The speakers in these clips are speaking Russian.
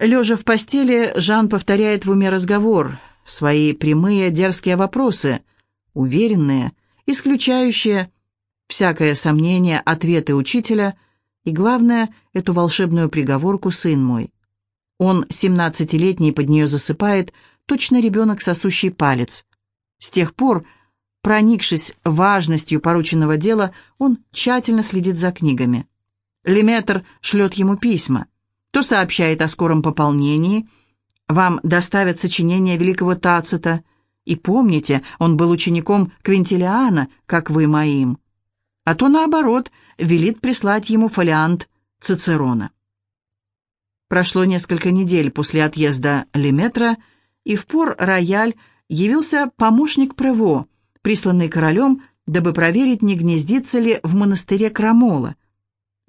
Лежа в постели, Жан повторяет в уме разговор, свои прямые дерзкие вопросы, уверенные, исключающие всякое сомнение ответы учителя и, главное, эту волшебную приговорку «сын мой». Он, семнадцатилетний, под нее засыпает, точно ребенок, сосущий палец. С тех пор, проникшись важностью порученного дела, он тщательно следит за книгами. Леметр шлет ему письма. То сообщает о скором пополнении. Вам доставят сочинение великого Тацита. И помните, он был учеником Квинтилиана, как вы моим. А то, наоборот, велит прислать ему фолиант Цицерона. Прошло несколько недель после отъезда Леметра, и в пор рояль явился помощник Прево, присланный королем, дабы проверить, не гнездится ли в монастыре Крамола.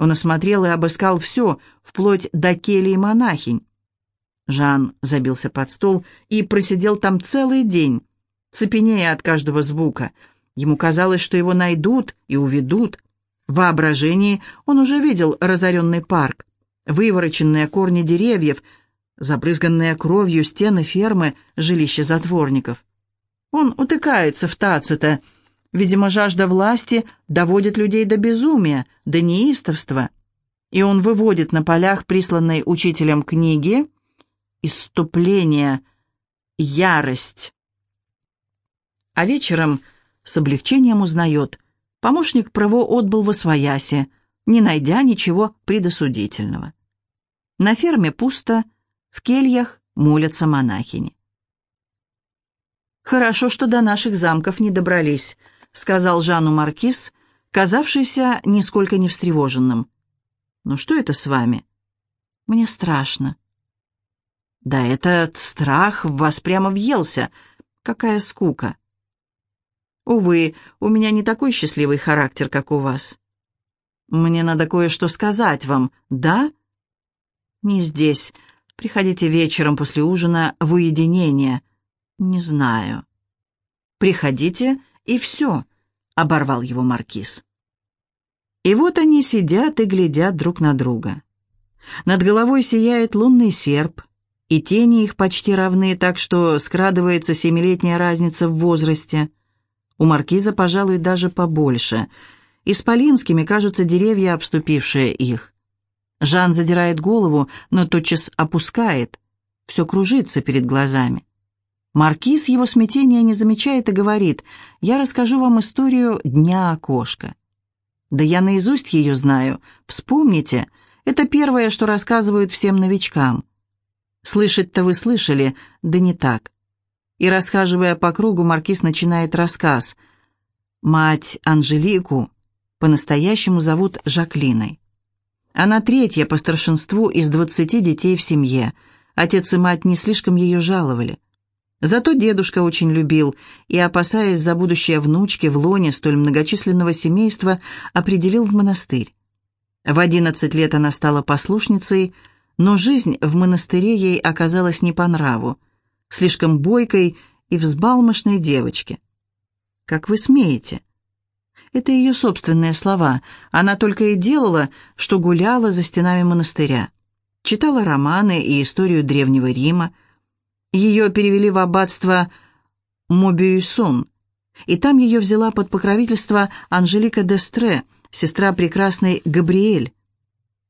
Он осмотрел и обыскал все, вплоть до келии монахинь. Жан забился под стол и просидел там целый день, цепенея от каждого звука. Ему казалось, что его найдут и уведут. В воображении он уже видел разоренный парк, вывороченные корни деревьев, забрызганные кровью стены фермы, жилища затворников. Он утыкается в Тацита, Видимо, жажда власти доводит людей до безумия, до неистовства. И он выводит на полях присланной учителем книги «Иступление», «Ярость». А вечером с облегчением узнает, помощник Право отбыл во свояси, не найдя ничего предосудительного. На ферме пусто, в кельях молятся монахини. «Хорошо, что до наших замков не добрались», — сказал Жану Маркиз, казавшийся нисколько не встревоженным. «Ну что это с вами?» «Мне страшно». «Да этот страх в вас прямо въелся. Какая скука!» «Увы, у меня не такой счастливый характер, как у вас». «Мне надо кое-что сказать вам, да?» «Не здесь. Приходите вечером после ужина в уединение». «Не знаю». «Приходите и все», — оборвал его маркиз. И вот они сидят и глядят друг на друга. Над головой сияет лунный серп, и тени их почти равны, так что скрадывается семилетняя разница в возрасте. У маркиза, пожалуй, даже побольше. Исполинскими кажутся деревья, обступившие их. Жан задирает голову, но тотчас опускает. Все кружится перед глазами. Маркиз его смятения не замечает и говорит, «Я расскажу вам историю Дня окошка». «Да я наизусть ее знаю. Вспомните, это первое, что рассказывают всем новичкам». «Слышать-то вы слышали, да не так». И, расхаживая по кругу, Маркиз начинает рассказ. Мать Анжелику по-настоящему зовут Жаклиной. Она третья по старшинству из двадцати детей в семье. Отец и мать не слишком ее жаловали. Зато дедушка очень любил и, опасаясь за будущее внучки в лоне столь многочисленного семейства, определил в монастырь. В одиннадцать лет она стала послушницей, но жизнь в монастыре ей оказалась не по нраву, слишком бойкой и взбалмошной девочке. «Как вы смеете?» Это ее собственные слова. Она только и делала, что гуляла за стенами монастыря. Читала романы и историю Древнего Рима, ее перевели в аббатство Мобиюсон, и там ее взяла под покровительство Анжелика Дестре, сестра прекрасной Габриэль.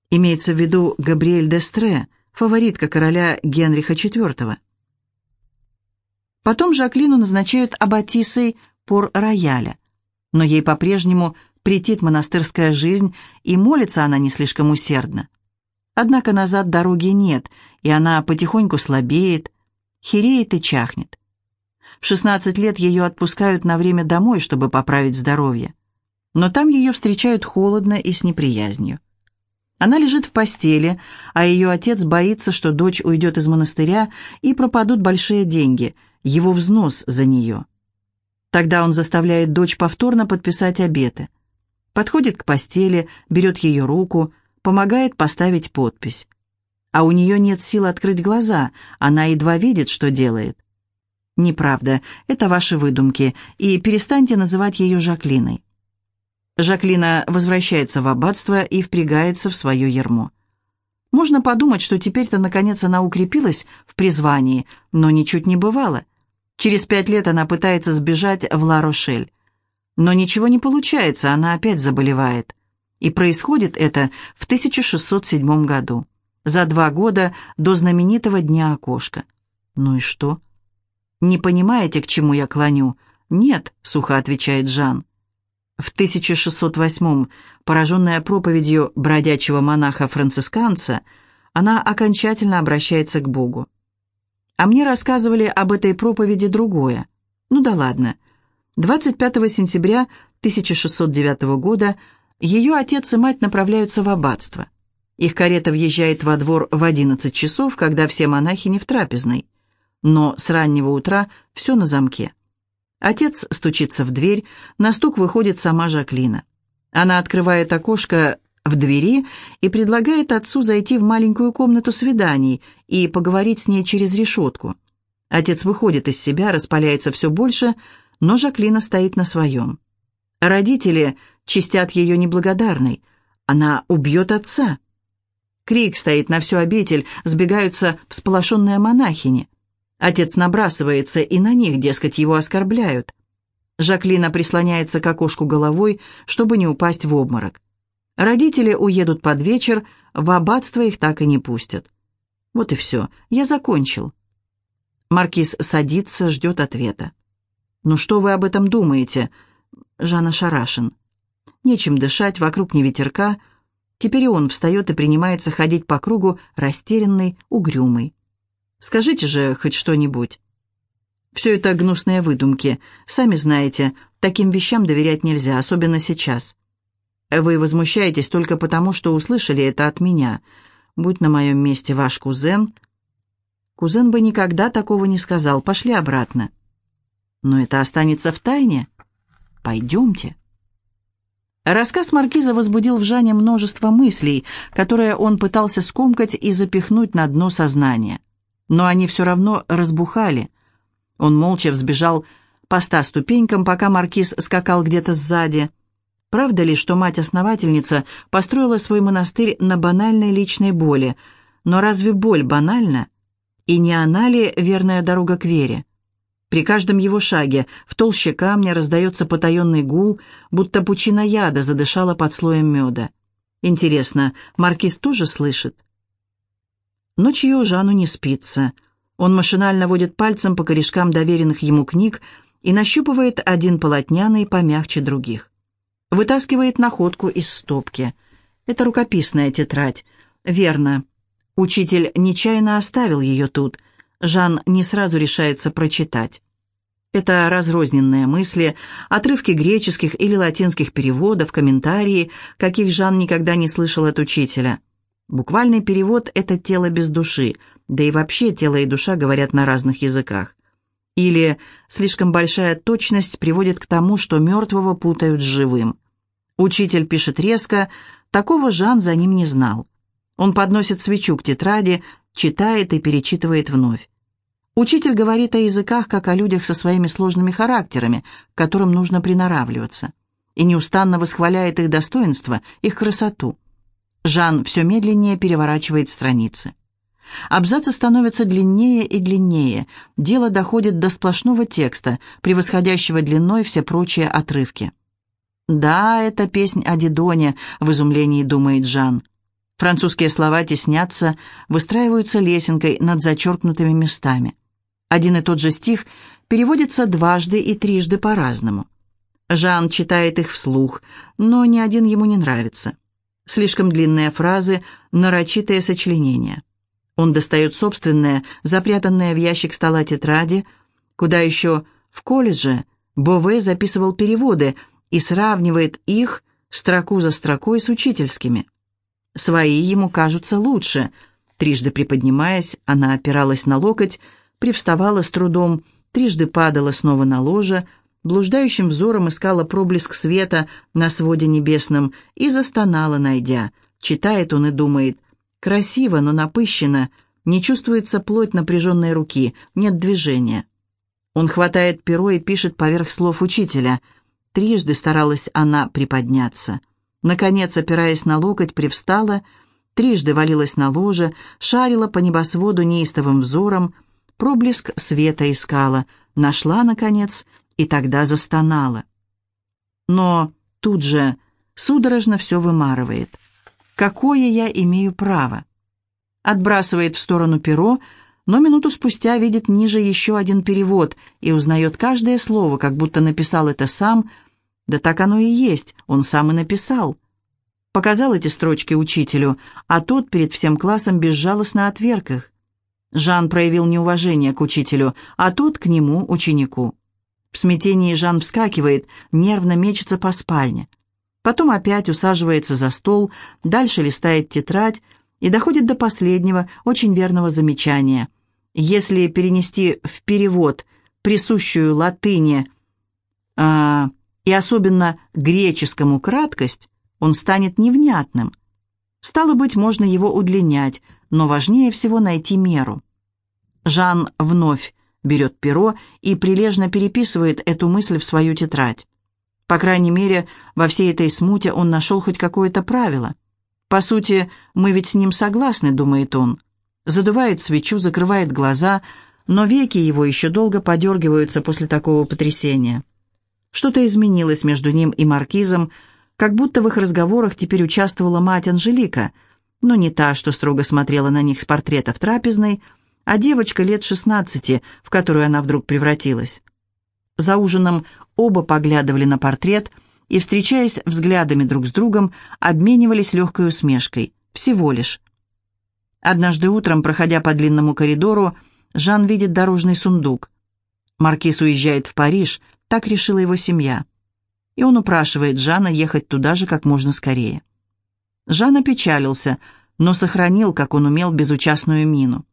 Имеется в виду Габриэль Дестре, фаворитка короля Генриха IV. Потом Жаклину назначают аббатисой пор-рояля, но ей по-прежнему претит монастырская жизнь, и молится она не слишком усердно. Однако назад дороги нет, и она потихоньку слабеет, хереет и чахнет. В 16 лет ее отпускают на время домой, чтобы поправить здоровье. Но там ее встречают холодно и с неприязнью. Она лежит в постели, а ее отец боится, что дочь уйдет из монастыря и пропадут большие деньги, его взнос за нее. Тогда он заставляет дочь повторно подписать обеты. Подходит к постели, берет ее руку, помогает поставить подпись а у нее нет сил открыть глаза, она едва видит, что делает. Неправда, это ваши выдумки, и перестаньте называть ее Жаклиной. Жаклина возвращается в аббатство и впрягается в свое ермо. Можно подумать, что теперь-то, наконец, она укрепилась в призвании, но ничуть не бывало. Через пять лет она пытается сбежать в Ла-Рошель. Но ничего не получается, она опять заболевает. И происходит это в 1607 году, за два года до знаменитого Дня окошка. Ну и что? Не понимаете, к чему я клоню? Нет, сухо отвечает Жан. В 1608 пораженная проповедью бродячего монаха-францисканца, она окончательно обращается к Богу. А мне рассказывали об этой проповеди другое. Ну да ладно. 25 сентября 1609 года ее отец и мать направляются в аббатство. Их карета въезжает во двор в 11 часов, когда все монахи не в трапезной. Но с раннего утра все на замке. Отец стучится в дверь, на стук выходит сама Жаклина. Она открывает окошко в двери и предлагает отцу зайти в маленькую комнату свиданий и поговорить с ней через решетку. Отец выходит из себя, распаляется все больше, но Жаклина стоит на своем. Родители чистят ее неблагодарной. Она убьет отца. Крик стоит на всю обитель, сбегаются всполошенные монахини. Отец набрасывается и на них, дескать, его оскорбляют. Жаклина прислоняется к окошку головой, чтобы не упасть в обморок. Родители уедут под вечер, в аббатство их так и не пустят. Вот и все, я закончил. Маркиз садится, ждет ответа. «Ну что вы об этом думаете?» Жанна Шарашин. Нечем дышать, вокруг не ветерка. Теперь и он встает и принимается ходить по кругу, растерянный, угрюмый. Скажите же хоть что-нибудь. Все это гнусные выдумки. Сами знаете, таким вещам доверять нельзя, особенно сейчас. Вы возмущаетесь только потому, что услышали это от меня. Будь на моем месте ваш кузен... Кузен бы никогда такого не сказал. Пошли обратно. Но это останется в тайне. Пойдемте. Рассказ Маркиза возбудил в Жане множество мыслей, которые он пытался скомкать и запихнуть на дно сознания но они все равно разбухали. Он молча взбежал по ста ступенькам, пока маркиз скакал где-то сзади. Правда ли, что мать-основательница построила свой монастырь на банальной личной боли? Но разве боль банальна? И не она ли верная дорога к вере? При каждом его шаге в толще камня раздается потаенный гул, будто пучина яда задышала под слоем меда. Интересно, маркиз тоже слышит? Ночью Жану не спится. Он машинально водит пальцем по корешкам доверенных ему книг и нащупывает один полотняный помягче других. Вытаскивает находку из стопки. Это рукописная тетрадь. Верно. Учитель нечаянно оставил ее тут. Жан не сразу решается прочитать. Это разрозненные мысли, отрывки греческих или латинских переводов, комментарии, каких Жан никогда не слышал от учителя – Буквальный перевод – это тело без души, да и вообще тело и душа говорят на разных языках. Или слишком большая точность приводит к тому, что мертвого путают с живым. Учитель пишет резко, такого Жан за ним не знал. Он подносит свечу к тетради, читает и перечитывает вновь. Учитель говорит о языках, как о людях со своими сложными характерами, к которым нужно приноравливаться, и неустанно восхваляет их достоинство, их красоту. Жан все медленнее переворачивает страницы. Абзацы становятся длиннее и длиннее. Дело доходит до сплошного текста, превосходящего длиной все прочие отрывки. «Да, это песнь о Дидоне», — в изумлении думает Жан. Французские слова теснятся, выстраиваются лесенкой над зачеркнутыми местами. Один и тот же стих переводится дважды и трижды по-разному. Жан читает их вслух, но ни один ему не нравится. Слишком длинные фразы, нарочитые сочленения. Он достает собственные, запрятанные в ящик стола тетради, куда еще в колледже Бове записывал переводы и сравнивает их строку за строкой с учительскими. Свои ему кажутся лучше. Трижды приподнимаясь, она опиралась на локоть, привставала с трудом, трижды падала снова на ложе, блуждающим взором искала проблеск света на своде небесном и застонала, найдя. Читает он и думает. Красиво, но напыщенно. Не чувствуется плоть напряженной руки, нет движения. Он хватает перо и пишет поверх слов учителя. Трижды старалась она приподняться. Наконец, опираясь на локоть, привстала, трижды валилась на ложе, шарила по небосводу неистовым взором, проблеск света искала, нашла, наконец, и тогда застонала. Но тут же судорожно все вымарывает. Какое я имею право? Отбрасывает в сторону перо, но минуту спустя видит ниже еще один перевод и узнает каждое слово, как будто написал это сам. Да так оно и есть, он сам и написал. Показал эти строчки учителю, а тот перед всем классом безжалостно отверг их. Жан проявил неуважение к учителю, а тот к нему, ученику. В смятении Жан вскакивает, нервно мечется по спальне. Потом опять усаживается за стол, дальше листает тетрадь, и доходит до последнего, очень верного замечания. Если перенести в перевод присущую латыни а, и особенно греческому краткость, он станет невнятным. Стало быть, можно его удлинять, но важнее всего найти меру. Жан вновь берет перо и прилежно переписывает эту мысль в свою тетрадь. По крайней мере, во всей этой смуте он нашел хоть какое-то правило. По сути, мы ведь с ним согласны, думает он. Задувает свечу, закрывает глаза, но веки его еще долго подергиваются после такого потрясения. Что-то изменилось между ним и маркизом, как будто в их разговорах теперь участвовала мать Анжелика, но не та, что строго смотрела на них с портрета в трапезной, а девочка лет шестнадцати, в которую она вдруг превратилась. За ужином оба поглядывали на портрет – и, встречаясь взглядами друг с другом, обменивались легкой усмешкой. Всего лишь. Однажды утром, проходя по длинному коридору, Жан видит дорожный сундук. Маркиз уезжает в Париж, так решила его семья. И он упрашивает Жана ехать туда же как можно скорее. Жан опечалился, но сохранил, как он умел, безучастную мину.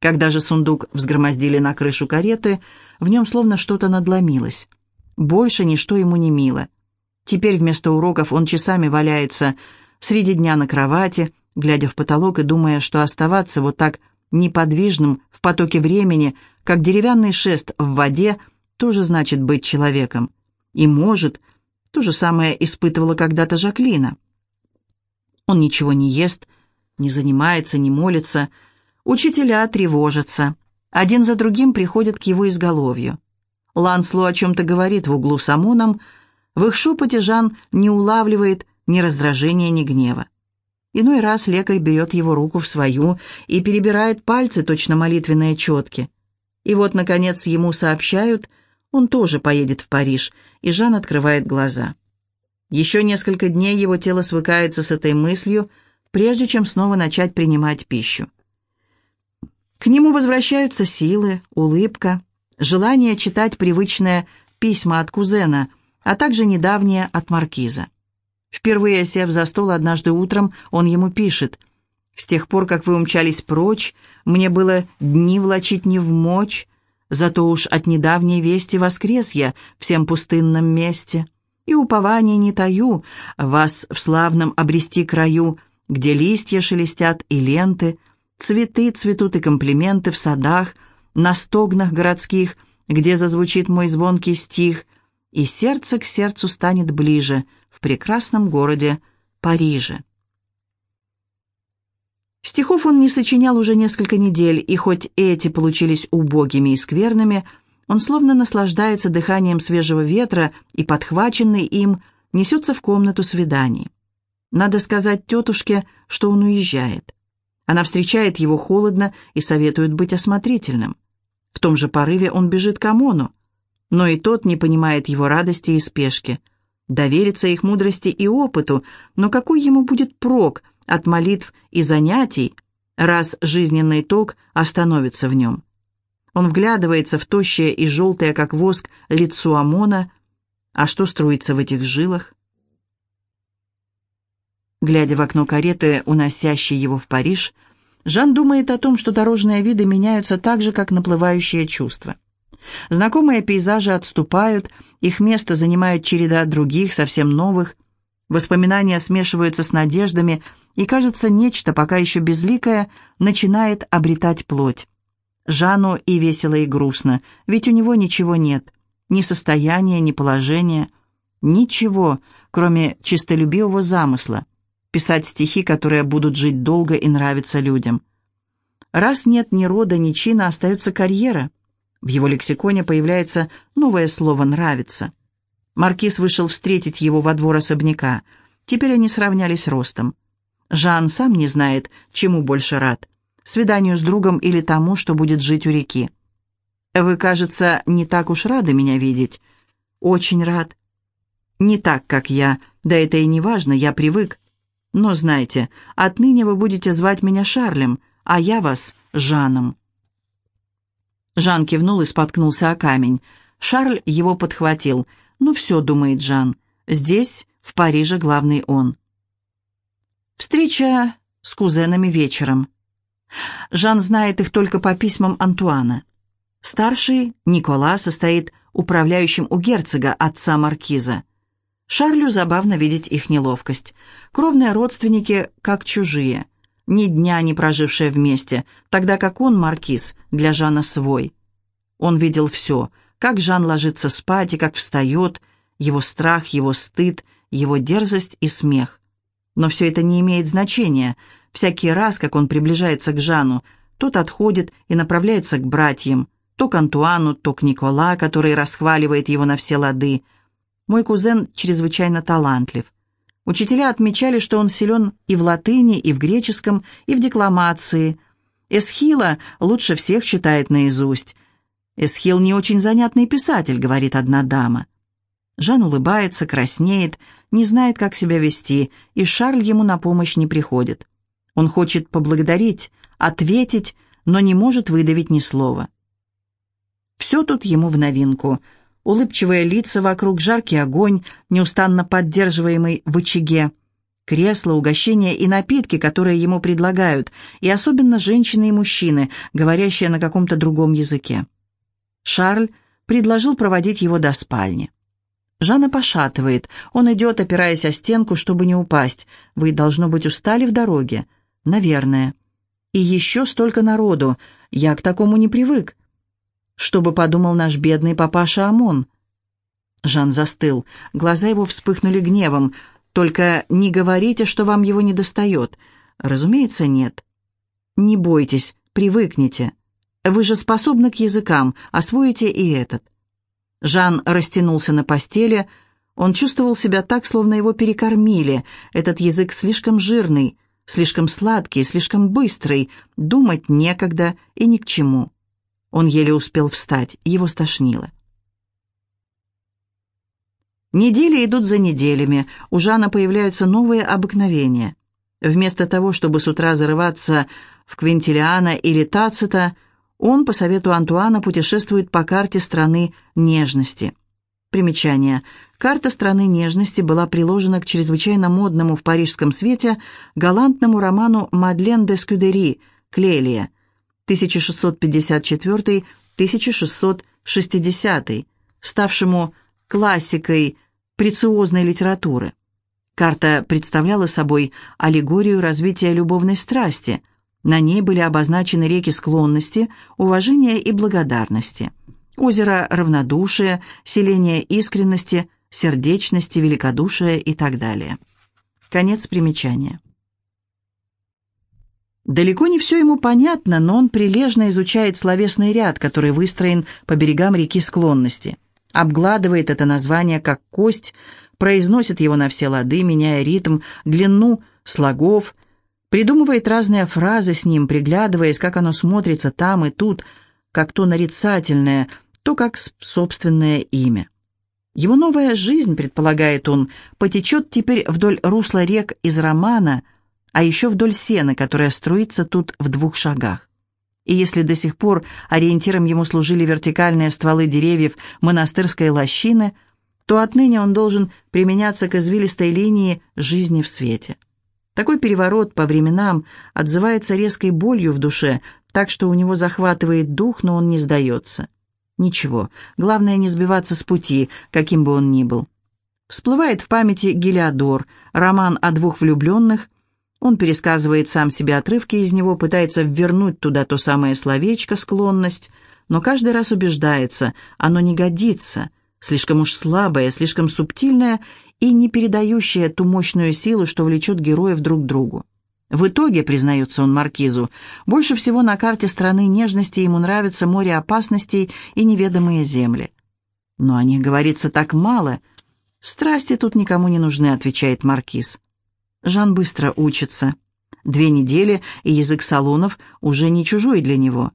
Когда же сундук взгромоздили на крышу кареты, в нем словно что-то надломилось. Больше ничто ему не мило. Теперь вместо уроков он часами валяется среди дня на кровати, глядя в потолок и думая, что оставаться вот так неподвижным в потоке времени, как деревянный шест в воде, тоже значит быть человеком. И может, то же самое испытывала когда-то Жаклина. Он ничего не ест, не занимается, не молится. Учителя тревожатся. Один за другим приходят к его изголовью. Лансло о чем-то говорит в углу с Амоном, в их шепоте Жан не улавливает ни раздражения, ни гнева. Иной раз лекарь берет его руку в свою и перебирает пальцы, точно молитвенные четки. И вот, наконец, ему сообщают, он тоже поедет в Париж, и Жан открывает глаза. Еще несколько дней его тело свыкается с этой мыслью, прежде чем снова начать принимать пищу. К нему возвращаются силы, улыбка, желание читать привычные письма от кузена – а также недавнее от маркиза. Впервые сев за стол однажды утром, он ему пишет «С тех пор, как вы умчались прочь, мне было дни влачить не в мочь, зато уж от недавней вести воскрес я всем пустынном месте, и упование не таю, вас в славном обрести краю, где листья шелестят и ленты, цветы цветут и комплименты в садах, на стогнах городских, где зазвучит мой звонкий стих, и сердце к сердцу станет ближе в прекрасном городе Париже. Стихов он не сочинял уже несколько недель, и хоть эти получились убогими и скверными, он словно наслаждается дыханием свежего ветра и, подхваченный им, несется в комнату свиданий. Надо сказать тетушке, что он уезжает. Она встречает его холодно и советует быть осмотрительным. В том же порыве он бежит к Амону но и тот не понимает его радости и спешки. Довериться их мудрости и опыту, но какой ему будет прок от молитв и занятий, раз жизненный ток остановится в нем? Он вглядывается в тощее и желтое, как воск, лицо Амона. А что струится в этих жилах? Глядя в окно кареты, уносящей его в Париж, Жан думает о том, что дорожные виды меняются так же, как наплывающие чувства. Знакомые пейзажи отступают, их место занимает череда других, совсем новых. Воспоминания смешиваются с надеждами, и, кажется, нечто, пока еще безликое, начинает обретать плоть. Жану и весело, и грустно, ведь у него ничего нет. Ни состояния, ни положения. Ничего, кроме чистолюбивого замысла. писать стихи, которые будут жить долго и нравиться людям. Раз нет ни рода, ни чина, остается карьера. В его лексиконе появляется новое слово «нравится». Маркиз вышел встретить его во двор особняка. Теперь они сравнялись ростом. Жан сам не знает, чему больше рад – свиданию с другом или тому, что будет жить у реки. «Вы, кажется, не так уж рады меня видеть». «Очень рад». «Не так, как я. Да это и не важно, я привык. Но знайте, отныне вы будете звать меня Шарлем, а я вас Жаном». Жан кивнул и споткнулся о камень. Шарль его подхватил. «Ну все», — думает Жан, — «здесь, в Париже, главный он». Встреча с кузенами вечером. Жан знает их только по письмам Антуана. Старший, Никола, состоит управляющим у герцога, отца маркиза. Шарлю забавно видеть их неловкость. Кровные родственники как чужие, ни дня не прожившие вместе, тогда как он, маркиз, для Жана свой. Он видел все, как Жан ложится спать и как встает, его страх, его стыд, его дерзость и смех. Но все это не имеет значения. Всякий раз, как он приближается к Жану, тот отходит и направляется к братьям, то к Антуану, то к Никола, который расхваливает его на все лады – мой кузен чрезвычайно талантлив. Учителя отмечали, что он силен и в латыни, и в греческом, и в декламации. Эсхила лучше всех читает наизусть. «Эсхил не очень занятный писатель», — говорит одна дама. Жан улыбается, краснеет, не знает, как себя вести, и Шарль ему на помощь не приходит. Он хочет поблагодарить, ответить, но не может выдавить ни слова. Все тут ему в новинку — улыбчивые лица вокруг, жаркий огонь, неустанно поддерживаемый в очаге, кресла, угощения и напитки, которые ему предлагают, и особенно женщины и мужчины, говорящие на каком-то другом языке. Шарль предложил проводить его до спальни. Жанна пошатывает. Он идет, опираясь о стенку, чтобы не упасть. Вы, должно быть, устали в дороге. Наверное. И еще столько народу. Я к такому не привык. Что бы подумал наш бедный папаша Амон? Жан застыл. Глаза его вспыхнули гневом. «Только не говорите, что вам его не достает». «Разумеется, нет». «Не бойтесь, привыкните. Вы же способны к языкам, освоите и этот». Жан растянулся на постели. Он чувствовал себя так, словно его перекормили. Этот язык слишком жирный, слишком сладкий, слишком быстрый. Думать некогда и ни к чему. Он еле успел встать, его стошнило. Недели идут за неделями, у Жана появляются новые обыкновения. Вместо того, чтобы с утра зарываться в Квинтилиана или Тацита, он, по совету Антуана, путешествует по карте страны нежности. Примечание. Карта страны нежности была приложена к чрезвычайно модному в парижском свете галантному роману «Мадлен де Скюдери» Клелия, 1654-1660, ставшему классикой прециозной литературы. Карта представляла собой аллегорию развития любовной страсти. На ней были обозначены реки склонности, уважения и благодарности. Озеро равнодушия, селение искренности, сердечности, великодушия и так далее. Конец примечания. Далеко не все ему понятно, но он прилежно изучает словесный ряд, который выстроен по берегам реки склонности. Обгладывает это название как кость, произносит его на все лады, меняя ритм, длину слогов, придумывает разные фразы с ним, приглядываясь, как оно смотрится там и тут, как то нарицательное, то как собственное имя. Его новая жизнь, предполагает он, потечет теперь вдоль русла рек из романа – а еще вдоль сена, которая струится тут в двух шагах. И если до сих пор ориентиром ему служили вертикальные стволы деревьев монастырской лощины, то отныне он должен применяться к извилистой линии жизни в свете. Такой переворот по временам отзывается резкой болью в душе, так что у него захватывает дух, но он не сдается. Ничего, главное не сбиваться с пути, каким бы он ни был. Всплывает в памяти Гелиодор, роман о двух влюбленных, он пересказывает сам себе отрывки из него, пытается ввернуть туда то самое словечко «склонность», но каждый раз убеждается, оно не годится, слишком уж слабое, слишком субтильное и не передающее ту мощную силу, что влечет героев друг к другу. В итоге, признается он Маркизу, больше всего на карте страны нежности ему нравится море опасностей и неведомые земли. Но о них говорится так мало. Страсти тут никому не нужны, отвечает Маркиз. Жан быстро учится. Две недели, и язык салонов уже не чужой для него.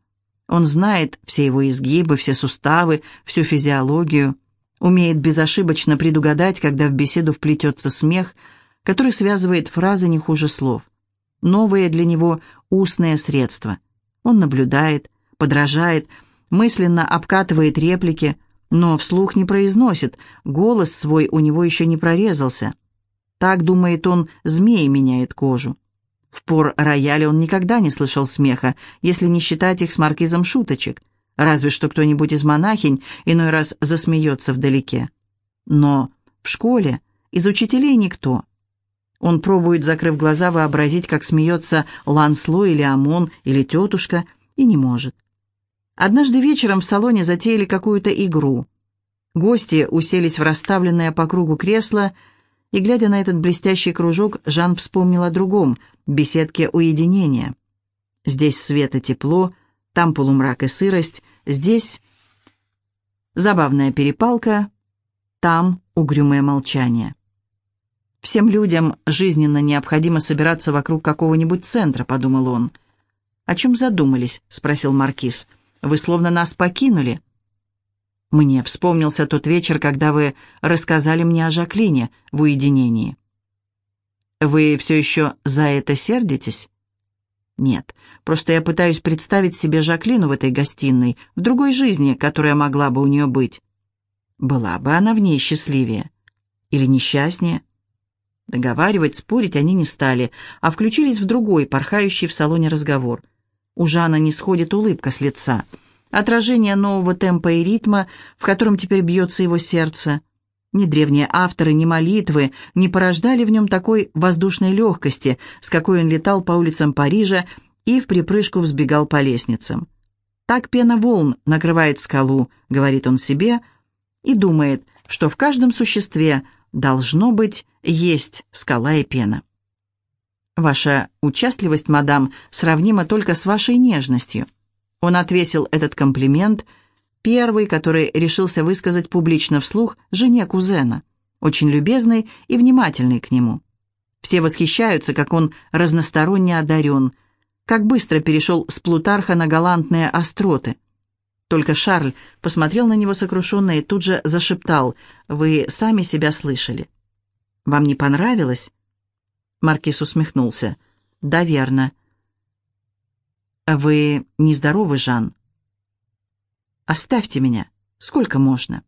Он знает все его изгибы, все суставы, всю физиологию, умеет безошибочно предугадать, когда в беседу вплетется смех, который связывает фразы не хуже слов. Новое для него устное средство. Он наблюдает, подражает, мысленно обкатывает реплики, но вслух не произносит, голос свой у него еще не прорезался. Так, думает он, змей меняет кожу. В пор рояля он никогда не слышал смеха, если не считать их с маркизом шуточек. Разве что кто-нибудь из монахинь иной раз засмеется вдалеке. Но в школе из учителей никто. Он пробует, закрыв глаза, вообразить, как смеется Лансло или Амон или тетушка, и не может. Однажды вечером в салоне затеяли какую-то игру. Гости уселись в расставленное по кругу кресло, и, глядя на этот блестящий кружок, Жан вспомнил о другом, беседке уединения. Здесь свет и тепло, там полумрак и сырость, здесь забавная перепалка, там угрюмое молчание. «Всем людям жизненно необходимо собираться вокруг какого-нибудь центра», — подумал он. «О чем задумались?» — спросил Маркиз. «Вы словно нас покинули». Мне вспомнился тот вечер, когда вы рассказали мне о Жаклине в уединении. Вы все еще за это сердитесь? Нет, просто я пытаюсь представить себе Жаклину в этой гостиной, в другой жизни, которая могла бы у нее быть. Была бы она в ней счастливее. Или несчастнее. Договаривать, спорить они не стали, а включились в другой, порхающий в салоне разговор. У Жана не сходит улыбка с лица — отражение нового темпа и ритма, в котором теперь бьется его сердце. Ни древние авторы, ни молитвы не порождали в нем такой воздушной легкости, с какой он летал по улицам Парижа и в припрыжку взбегал по лестницам. «Так пена волн накрывает скалу», — говорит он себе, и думает, что в каждом существе должно быть есть скала и пена. Ваша участливость, мадам, сравнима только с вашей нежностью. Он отвесил этот комплимент, первый, который решился высказать публично вслух жене кузена, очень любезный и внимательный к нему. Все восхищаются, как он разносторонне одарен, как быстро перешел с Плутарха на галантные остроты. Только Шарль посмотрел на него сокрушенно и тут же зашептал, «Вы сами себя слышали». «Вам не понравилось?» Маркиз усмехнулся. «Да, верно. «Вы нездоровы, Жан?» «Оставьте меня. Сколько можно?»